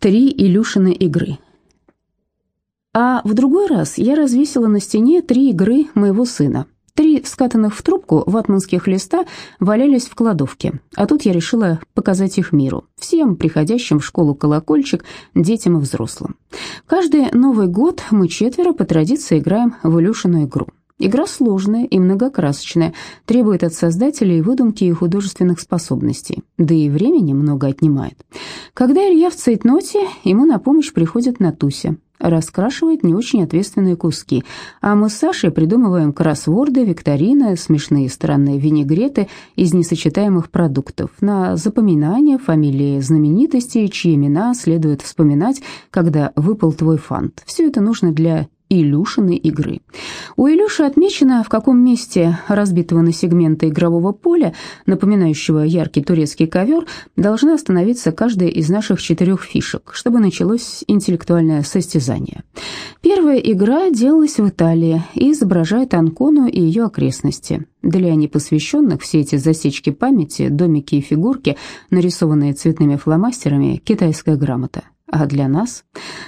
Три Илюшины игры. А в другой раз я развесила на стене три игры моего сына. Три скатанных в трубку ватманских листа валялись в кладовке, а тут я решила показать их миру, всем приходящим в школу колокольчик, детям и взрослым. Каждый Новый год мы четверо по традиции играем в Илюшину игру. Игра сложная и многокрасочная, требует от создателей выдумки и художественных способностей, да и времени много отнимает. Когда Илья в цейтноте, ему на помощь приходит Натуся, раскрашивает не очень ответственные куски, а мы с Сашей придумываем кроссворды, викторины, смешные странные винегреты из несочетаемых продуктов на запоминание фамилии знаменитостей, чьи имена следует вспоминать, когда выпал твой фант. Все это нужно для Илюшиной игры. У Илюши отмечено, в каком месте разбитого на сегменты игрового поля, напоминающего яркий турецкий ковер, должна остановиться каждая из наших четырех фишек, чтобы началось интеллектуальное состязание. Первая игра делалась в Италии и изображает Анкону и ее окрестности. Для непосвященных все эти засечки памяти, домики и фигурки, нарисованные цветными фломастерами, китайская грамота. А для нас?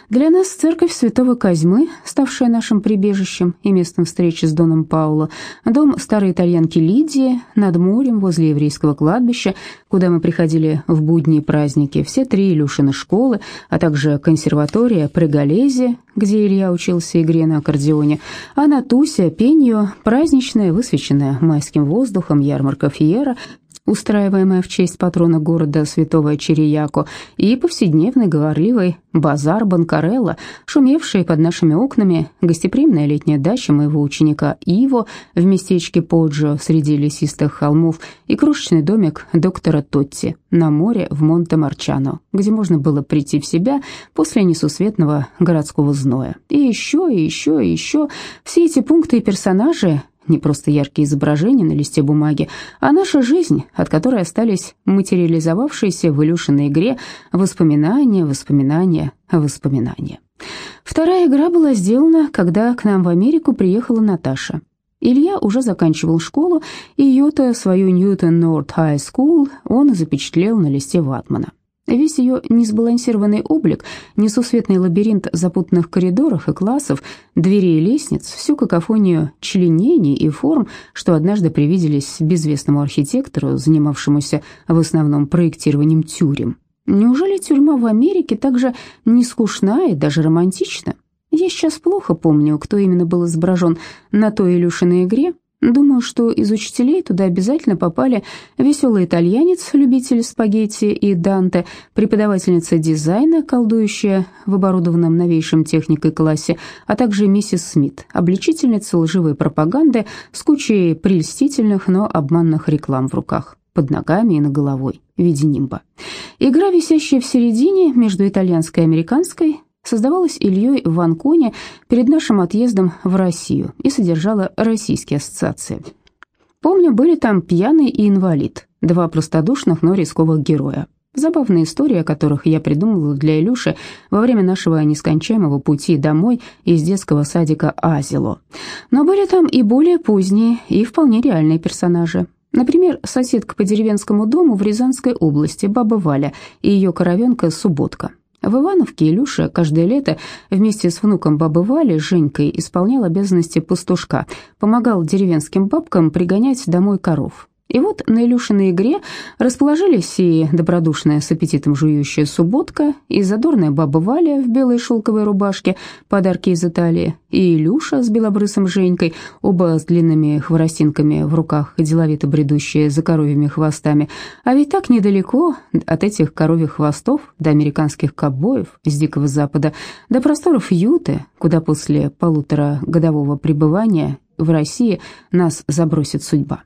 Для нас церковь святого Козьмы, ставшая нашим прибежищем и местом встречи с Доном Пауло, дом старой итальянки Лидии над морем возле еврейского кладбища, куда мы приходили в будни и праздники, все три Илюшины школы, а также консерватория Прегалези, где Илья учился игре на аккордеоне, а на Тусе, пенью, праздничная, высвеченная майским воздухом ярмарка Фиера, устраиваемая в честь патрона города святого Черияко, и повседневный говорливый базар Банкарелла, шумевший под нашими окнами, гостеприимная летняя дача моего ученика Иво в местечке Поджо среди лесистых холмов и крошечный домик доктора Тотти на море в Монте-Марчано, где можно было прийти в себя после несусветного городского зноя. И еще, и еще, и еще. Все эти пункты и персонажи не просто яркие изображения на листе бумаги, а наша жизнь, от которой остались материализовавшиеся в Илюшиной игре воспоминания, воспоминания, воспоминания. Вторая игра была сделана, когда к нам в Америку приехала Наташа. Илья уже заканчивал школу, и ее-то, свою Newton North High School, он запечатлел на листе ватмана. Весь ее несбалансированный облик, несусветный лабиринт запутанных коридоров и классов, дверей и лестниц, всю какофонию членений и форм, что однажды привиделись безвестному архитектору, занимавшемуся в основном проектированием тюрем. Неужели тюрьма в Америке так же не скучна и даже романтична? Я сейчас плохо помню, кто именно был изображен на той Илюшиной игре, Думаю, что из учителей туда обязательно попали веселый итальянец, любитель спагетти и Данте, преподавательница дизайна, колдующая в оборудованном новейшим техникой классе, а также миссис Смит, обличительница лживой пропаганды с кучей прельстительных, но обманных реклам в руках под ногами и на головой в виде нимба. Игра, висящая в середине между итальянской и американской, создавалась Ильей в Анконе перед нашим отъездом в Россию и содержала российские ассоциации. Помню, были там пьяный и инвалид, два простодушных, но рисковых героя. Забавные истории, о которых я придумала для Илюши во время нашего нескончаемого пути домой из детского садика Азило. Но были там и более поздние, и вполне реальные персонажи. Например, соседка по деревенскому дому в Рязанской области, баба Валя, и ее коровенка Субботка. В Ивановке Илюша каждое лето вместе с внуком бабы Вали, Женькой, исполнял обязанности пастушка, помогал деревенским бабкам пригонять домой коров. И вот на Илюшиной игре расположились и добродушная с аппетитом жующая субботка, и задорная баба Валя в белой шелковой рубашке, подарки из Италии, и Илюша с белобрысым Женькой, оба с длинными хворостинками в руках, деловито бредущие за коровьими хвостами. А ведь так недалеко от этих коровьих хвостов до американских ковбоев с Дикого Запада, до просторов Юты, куда после полуторагодового пребывания в России нас забросит судьба.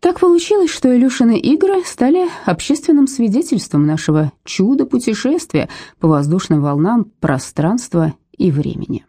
Так получилось, что Илюшины игры стали общественным свидетельством нашего чуда-путешествия по воздушным волнам пространства и времени.